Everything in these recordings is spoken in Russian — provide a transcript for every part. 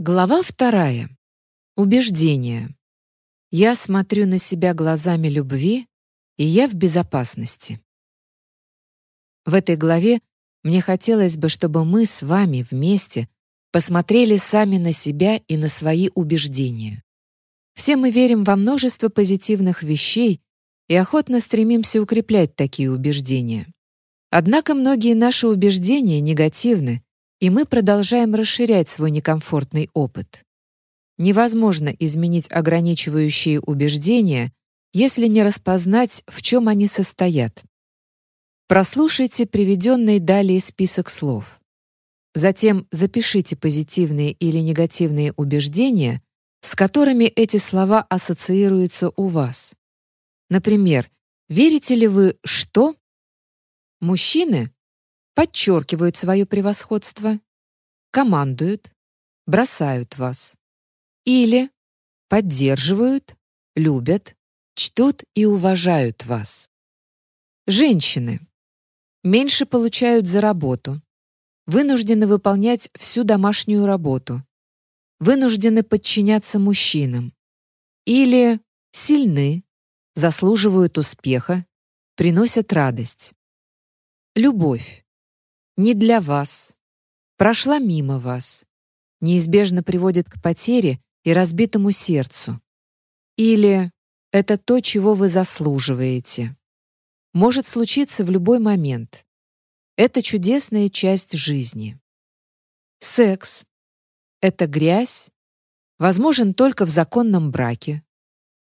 Глава вторая. Убеждение. Я смотрю на себя глазами любви, и я в безопасности. В этой главе мне хотелось бы, чтобы мы с вами вместе посмотрели сами на себя и на свои убеждения. Все мы верим во множество позитивных вещей и охотно стремимся укреплять такие убеждения. Однако многие наши убеждения негативны, и мы продолжаем расширять свой некомфортный опыт. Невозможно изменить ограничивающие убеждения, если не распознать, в чем они состоят. Прослушайте приведенный далее список слов. Затем запишите позитивные или негативные убеждения, с которыми эти слова ассоциируются у вас. Например, верите ли вы, что мужчины подчеркивают свое превосходство, командуют, бросают вас. Или поддерживают, любят, чтут и уважают вас. Женщины меньше получают за работу, вынуждены выполнять всю домашнюю работу, вынуждены подчиняться мужчинам. Или сильны, заслуживают успеха, приносят радость. Любовь не для вас, прошла мимо вас, неизбежно приводит к потере и разбитому сердцу. Или это то, чего вы заслуживаете. Может случиться в любой момент. Это чудесная часть жизни. Секс — это грязь, возможен только в законном браке.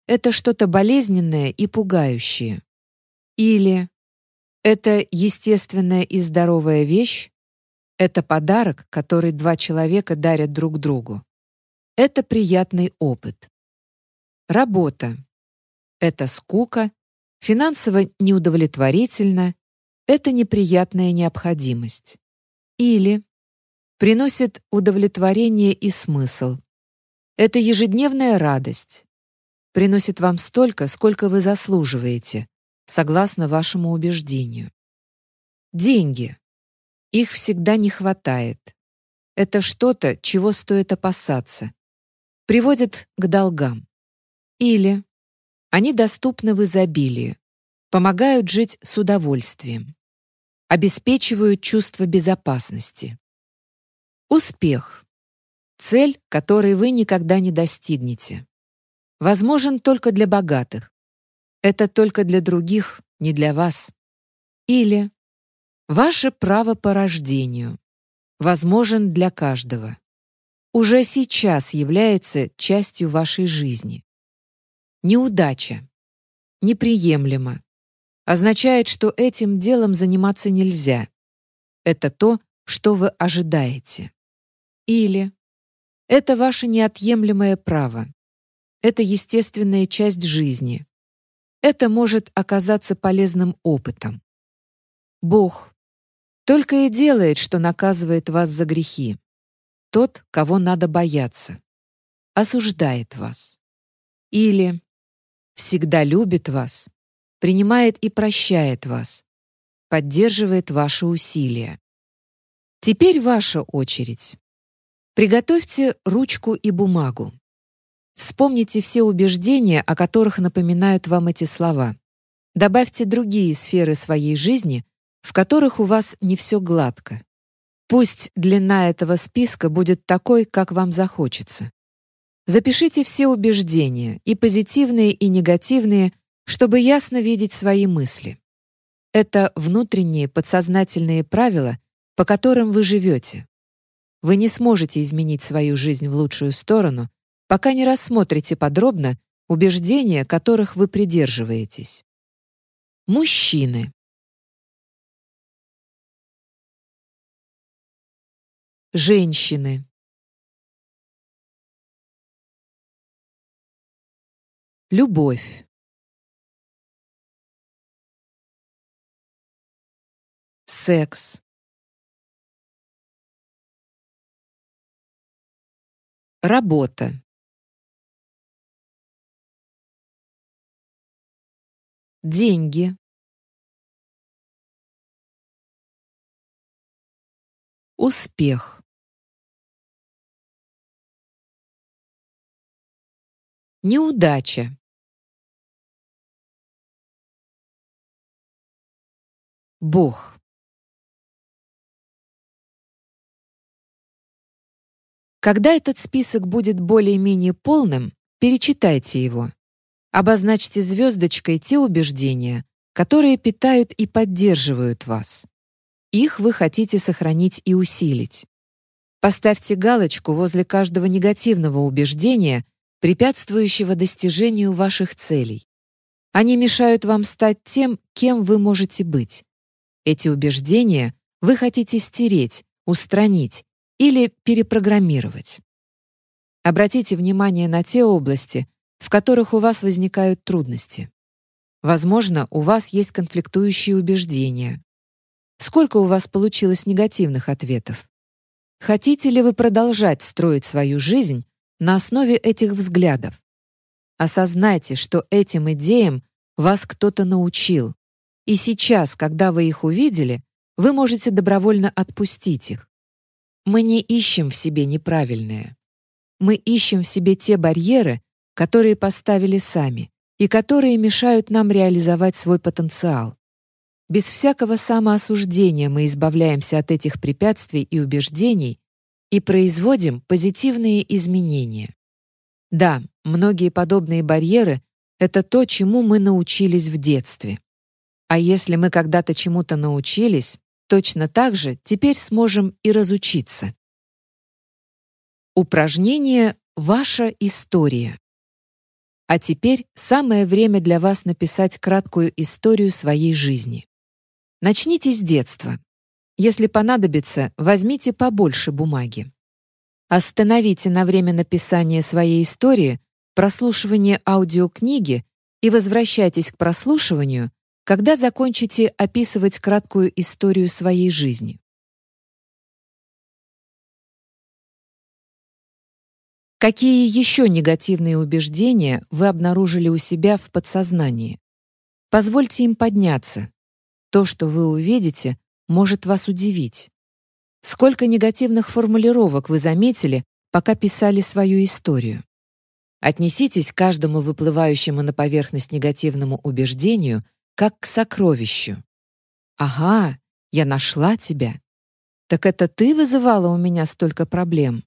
Это что-то болезненное и пугающее. Или это естественная и здоровая вещь. Это подарок, который два человека дарят друг другу. Это приятный опыт. Работа. Это скука, финансово неудовлетворительно, это неприятная необходимость. Или приносит удовлетворение и смысл. Это ежедневная радость. Приносит вам столько, сколько вы заслуживаете, согласно вашему убеждению. Деньги. Их всегда не хватает. Это что-то, чего стоит опасаться. Приводит к долгам. Или они доступны в изобилии, помогают жить с удовольствием, обеспечивают чувство безопасности. Успех. Цель, которой вы никогда не достигнете. Возможен только для богатых, это только для других, не для вас. Или ваше право по рождению возможен для каждого. Уже сейчас является частью вашей жизни. Неудача. Неприемлемо. Означает, что этим делом заниматься нельзя. Это то, что вы ожидаете. Или это ваше неотъемлемое право. Это естественная часть жизни, это может оказаться полезным опытом. Бог только и делает, что наказывает вас за грехи. Тот, кого надо бояться. Осуждает вас. Или всегда любит вас, принимает и прощает вас, поддерживает ваши усилия. Теперь ваша очередь. Приготовьте ручку и бумагу. Вспомните все убеждения, о которых напоминают вам эти слова. Добавьте другие сферы своей жизни, в которых у вас не все гладко. Пусть длина этого списка будет такой, как вам захочется. Запишите все убеждения, и позитивные, и негативные, чтобы ясно видеть свои мысли. Это внутренние подсознательные правила, по которым вы живете. Вы не сможете изменить свою жизнь в лучшую сторону, пока не рассмотрите подробно убеждения, которых вы придерживаетесь. Мужчины. Женщины. Любовь. Секс. Работа. Деньги успех Неудача. Бог. Когда этот список будет более-менее полным, перечитайте его. Обозначьте звездочкой те убеждения, которые питают и поддерживают вас. Их вы хотите сохранить и усилить. Поставьте галочку возле каждого негативного убеждения, препятствующего достижению ваших целей. Они мешают вам стать тем, кем вы можете быть. Эти убеждения вы хотите стереть, устранить или перепрограммировать. Обратите внимание на те области, в которых у вас возникают трудности. Возможно, у вас есть конфликтующие убеждения. Сколько у вас получилось негативных ответов? Хотите ли вы продолжать строить свою жизнь на основе этих взглядов? Осознайте, что этим идеям вас кто-то научил, и сейчас, когда вы их увидели, вы можете добровольно отпустить их. Мы не ищем в себе неправильное. Мы ищем в себе те барьеры, которые поставили сами и которые мешают нам реализовать свой потенциал. Без всякого самоосуждения мы избавляемся от этих препятствий и убеждений и производим позитивные изменения. Да, многие подобные барьеры — это то, чему мы научились в детстве. А если мы когда-то чему-то научились, точно так же теперь сможем и разучиться. Упражнение «Ваша история». А теперь самое время для вас написать краткую историю своей жизни. Начните с детства. Если понадобится, возьмите побольше бумаги. Остановите на время написания своей истории прослушивание аудиокниги и возвращайтесь к прослушиванию, когда закончите описывать краткую историю своей жизни. Какие еще негативные убеждения вы обнаружили у себя в подсознании? Позвольте им подняться. То, что вы увидите, может вас удивить. Сколько негативных формулировок вы заметили, пока писали свою историю? Отнеситесь к каждому выплывающему на поверхность негативному убеждению – как к сокровищу. Ага, я нашла тебя. Так это ты вызывала у меня столько проблем.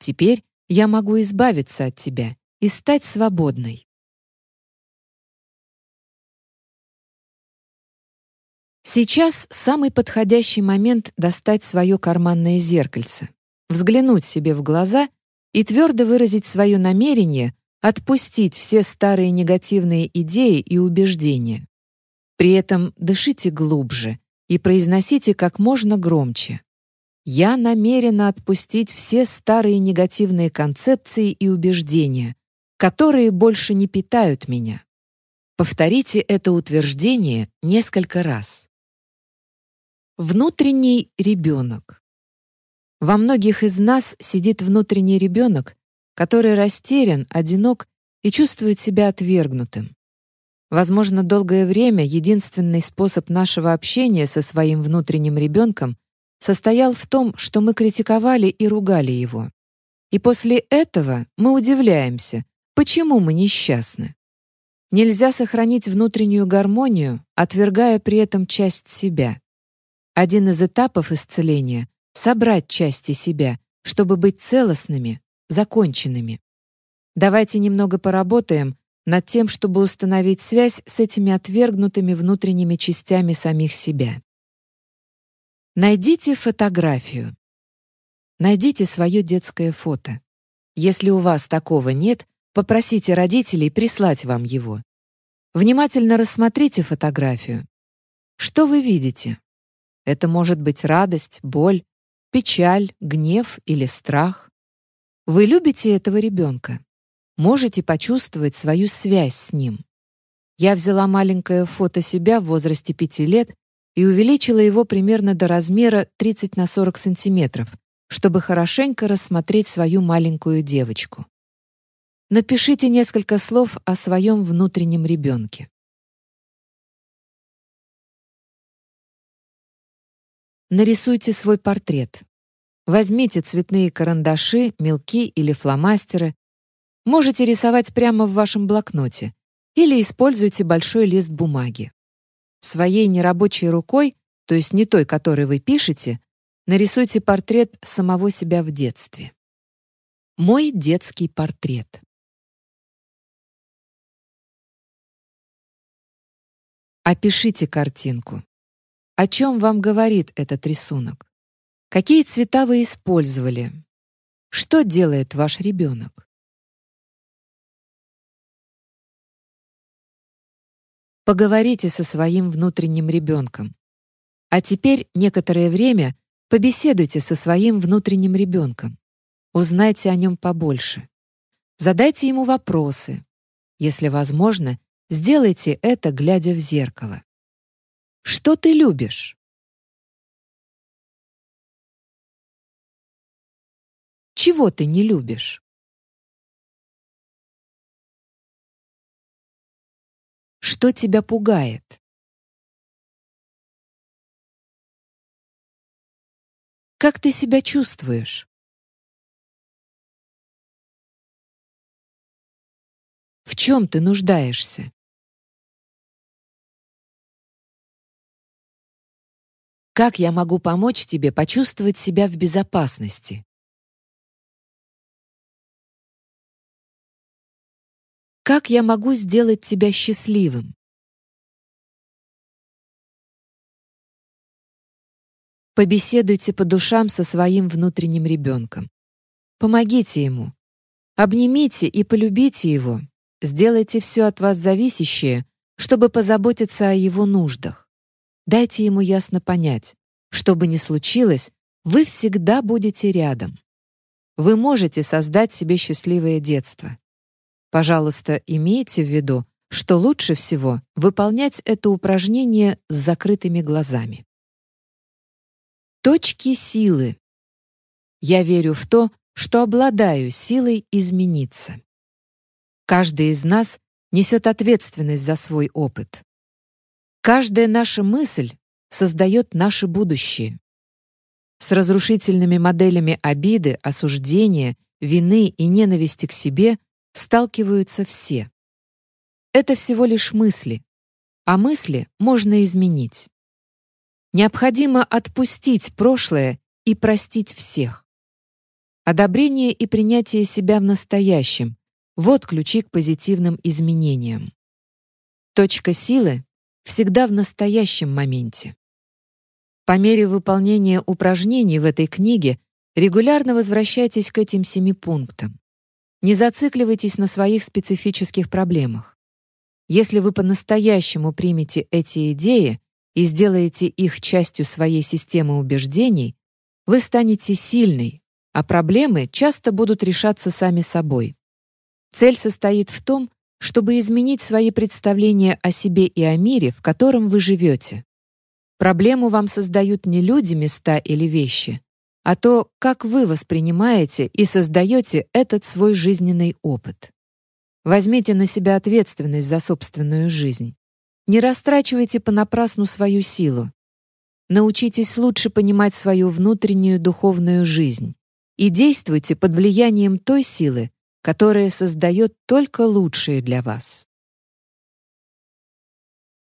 Теперь я могу избавиться от тебя и стать свободной. Сейчас самый подходящий момент достать свое карманное зеркальце, взглянуть себе в глаза и твердо выразить свое намерение отпустить все старые негативные идеи и убеждения. При этом дышите глубже и произносите как можно громче. Я намерена отпустить все старые негативные концепции и убеждения, которые больше не питают меня. Повторите это утверждение несколько раз. Внутренний ребенок. Во многих из нас сидит внутренний ребенок, который растерян, одинок и чувствует себя отвергнутым. Возможно, долгое время единственный способ нашего общения со своим внутренним ребенком состоял в том, что мы критиковали и ругали его. И после этого мы удивляемся, почему мы несчастны. Нельзя сохранить внутреннюю гармонию, отвергая при этом часть себя. Один из этапов исцеления — собрать части себя, чтобы быть целостными, законченными. Давайте немного поработаем, над тем, чтобы установить связь с этими отвергнутыми внутренними частями самих себя. Найдите фотографию. Найдите свое детское фото. Если у вас такого нет, попросите родителей прислать вам его. Внимательно рассмотрите фотографию. Что вы видите? Это может быть радость, боль, печаль, гнев или страх. Вы любите этого ребенка? можете почувствовать свою связь с ним. Я взяла маленькое фото себя в возрасте 5 лет и увеличила его примерно до размера 30 на 40 сантиметров, чтобы хорошенько рассмотреть свою маленькую девочку. Напишите несколько слов о своем внутреннем ребенке. Нарисуйте свой портрет. Возьмите цветные карандаши, мелки или фломастеры, Можете рисовать прямо в вашем блокноте или используйте большой лист бумаги. Своей нерабочей рукой, то есть не той, которой вы пишете, нарисуйте портрет самого себя в детстве. Мой детский портрет. Опишите картинку. О чем вам говорит этот рисунок? Какие цвета вы использовали? Что делает ваш ребенок? Поговорите со своим внутренним ребенком. А теперь некоторое время побеседуйте со своим внутренним ребенком. Узнайте о нем побольше. Задайте ему вопросы. Если возможно, сделайте это, глядя в зеркало. Что ты любишь? Чего ты не любишь? Что тебя пугает? Как ты себя чувствуешь? В чем ты нуждаешься? Как я могу помочь тебе почувствовать себя в безопасности? Как я могу сделать тебя счастливым? Побеседуйте по душам со своим внутренним ребенком. Помогите ему. Обнимите и полюбите его. Сделайте все от вас зависящее, чтобы позаботиться о его нуждах. Дайте ему ясно понять, что бы ни случилось, вы всегда будете рядом. Вы можете создать себе счастливое детство. Пожалуйста, имейте в виду, что лучше всего выполнять это упражнение с закрытыми глазами. Точки силы. Я верю в то, что обладаю силой измениться. Каждый из нас несет ответственность за свой опыт. Каждая наша мысль создает наше будущее. С разрушительными моделями обиды, осуждения, вины и ненависти к себе сталкиваются все. Это всего лишь мысли, а мысли можно изменить. Необходимо отпустить прошлое и простить всех. Одобрение и принятие себя в настоящем — вот ключи к позитивным изменениям. Точка силы всегда в настоящем моменте. По мере выполнения упражнений в этой книге регулярно возвращайтесь к этим семи пунктам. Не зацикливайтесь на своих специфических проблемах. Если вы по-настоящему примете эти идеи и сделаете их частью своей системы убеждений, вы станете сильной, а проблемы часто будут решаться сами собой. Цель состоит в том, чтобы изменить свои представления о себе и о мире, в котором вы живете. Проблему вам создают не люди, места или вещи, а то, как вы воспринимаете и создаете этот свой жизненный опыт. Возьмите на себя ответственность за собственную жизнь. Не растрачивайте понапрасну свою силу. Научитесь лучше понимать свою внутреннюю духовную жизнь и действуйте под влиянием той силы, которая создает только лучшее для вас.